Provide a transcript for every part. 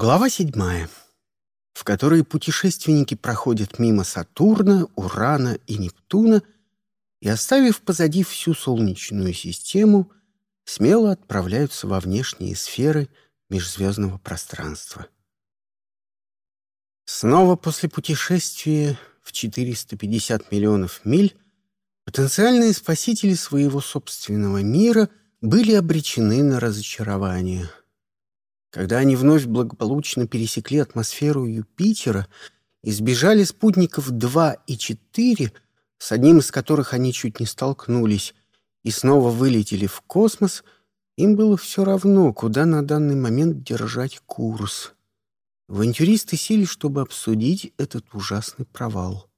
Глава седьмая, в которой путешественники проходят мимо Сатурна, Урана и Нептуна и, оставив позади всю Солнечную систему, смело отправляются во внешние сферы межзвездного пространства. Снова после путешествия в 450 миллионов миль потенциальные спасители своего собственного мира были обречены на разочарование. Когда они вновь благополучно пересекли атмосферу Юпитера и сбежали спутников 2 и 4, с одним из которых они чуть не столкнулись, и снова вылетели в космос, им было все равно, куда на данный момент держать курс. Авантюристы сели, чтобы обсудить этот ужасный провал.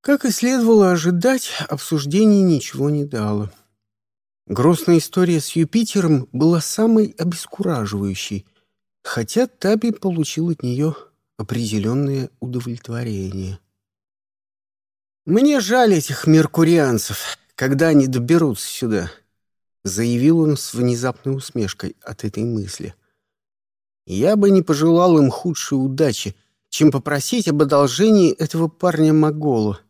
Как и следовало ожидать, обсуждение ничего не дало. Грустная история с Юпитером была самой обескураживающей, хотя Таби получил от нее определенное удовлетворение. «Мне жаль этих меркурианцев, когда они доберутся сюда», — заявил он с внезапной усмешкой от этой мысли. «Я бы не пожелал им худшей удачи, чем попросить об одолжении этого парня-могола».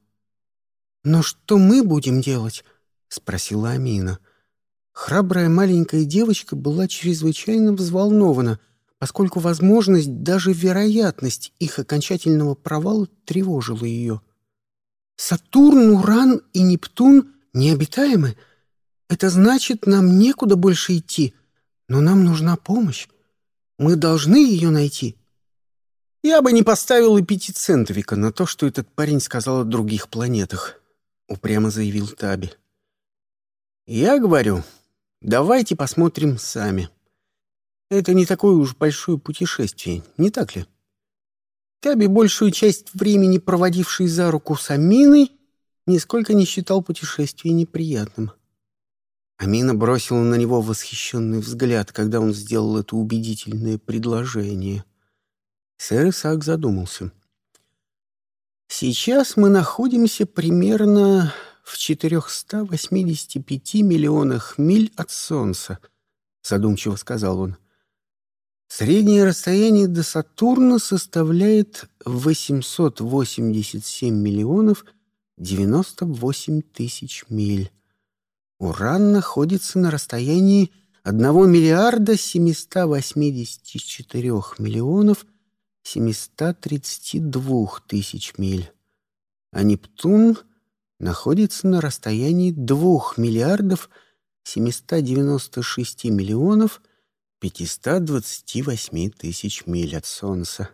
«Но что мы будем делать?» — спросила Амина. Храбрая маленькая девочка была чрезвычайно взволнована, поскольку возможность, даже вероятность их окончательного провала тревожила ее. «Сатурн, Уран и Нептун необитаемы. Это значит, нам некуда больше идти, но нам нужна помощь. Мы должны ее найти». «Я бы не поставил и пятицентовика на то, что этот парень сказал о других планетах», — упрямо заявил Таби. «Я говорю, Давайте посмотрим сами. Это не такое уж большое путешествие, не так ли? Таби, большую часть времени проводивший за руку с Аминой, нисколько не считал путешествие неприятным. Амина бросила на него восхищенный взгляд, когда он сделал это убедительное предложение. Сэр Исаак задумался. «Сейчас мы находимся примерно в 485 миллионах миль от Солнца, задумчиво сказал он. Среднее расстояние до Сатурна составляет 887 миллионов 98 тысяч миль. Уран находится на расстоянии 1 миллиарда 784 миллионов 732 тысяч миль, а Нептун — находится на расстоянии 2 миллиардов 796 миллионов 528 тысяч миль от Солнца.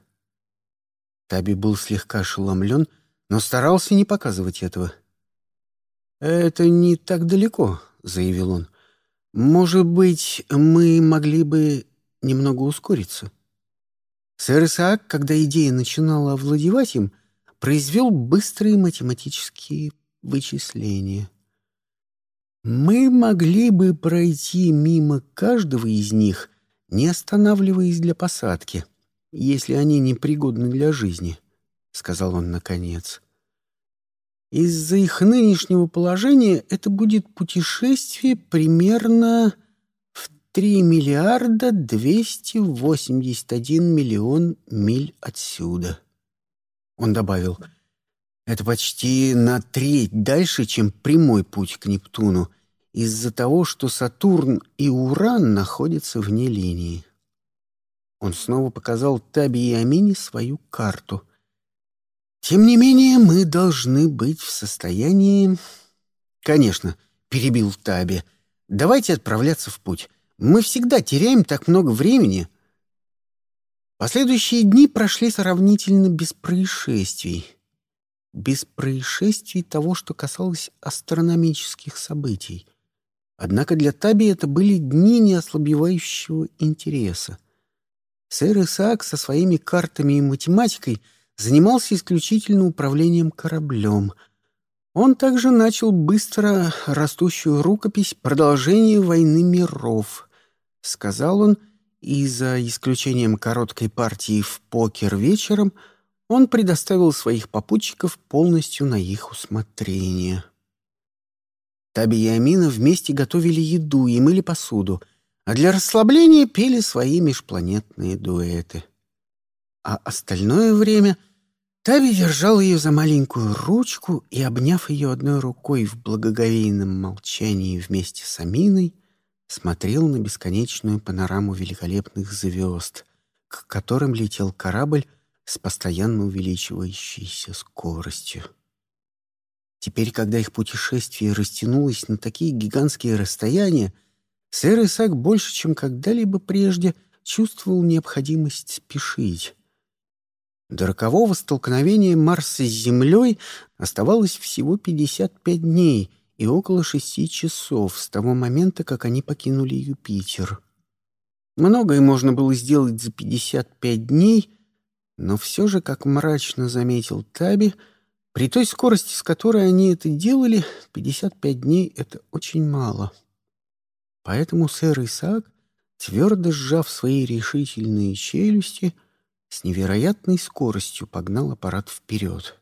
Таби был слегка ошеломлен, но старался не показывать этого. «Это не так далеко», — заявил он. «Может быть, мы могли бы немного ускориться?» Сэр Исаак, когда идея начинала овладевать им, произвел быстрые математические вычисления. Мы могли бы пройти мимо каждого из них, не останавливаясь для посадки, если они непригодны для жизни, — сказал он наконец. Из-за их нынешнего положения это будет путешествие примерно в 3 миллиарда 281 миллион миль отсюда. Он добавил — это почти на треть дальше, чем прямой путь к Нептуну, из-за того, что Сатурн и Уран находятся вне линии. Он снова показал Таби и Амине свою карту. «Тем не менее, мы должны быть в состоянии...» «Конечно», — перебил Таби. «Давайте отправляться в путь. Мы всегда теряем так много времени». Последующие дни прошли сравнительно без происшествий без происшествий того, что касалось астрономических событий. Однако для Таби это были дни неослабевающего интереса. Сэр Исаак со своими картами и математикой занимался исключительно управлением кораблем. Он также начал быстро растущую рукопись «Продолжение войны миров», — сказал он, и за исключением короткой партии в покер вечером — он предоставил своих попутчиков полностью на их усмотрение. Таби и Амина вместе готовили еду и мыли посуду, а для расслабления пели свои межпланетные дуэты. А остальное время Тави держал ее за маленькую ручку и, обняв ее одной рукой в благоговейном молчании вместе с Аминой, смотрел на бесконечную панораму великолепных звезд, к которым летел корабль с постоянно увеличивающейся скоростью. Теперь, когда их путешествие растянулось на такие гигантские расстояния, сэр Исаак больше, чем когда-либо прежде, чувствовал необходимость спешить. До рокового столкновения Марса с Землей оставалось всего 55 дней и около шести часов с того момента, как они покинули Юпитер. Многое можно было сделать за 55 дней, но все же, как мрачно заметил Таби, при той скорости, с которой они это делали, 55 дней — это очень мало. Поэтому сэр Исаак, твердо сжав свои решительные челюсти, с невероятной скоростью погнал аппарат вперед.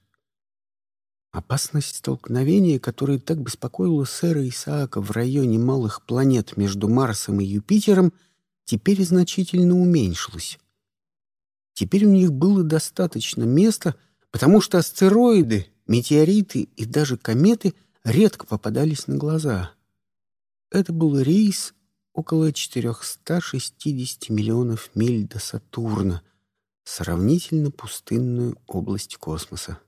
Опасность столкновения, которая так беспокоила сэра Исаака в районе малых планет между Марсом и Юпитером, теперь значительно уменьшилась. Теперь у них было достаточно места — потому что астероиды, метеориты и даже кометы редко попадались на глаза. Это был рейс около 460 миллионов миль до Сатурна, сравнительно пустынную область космоса.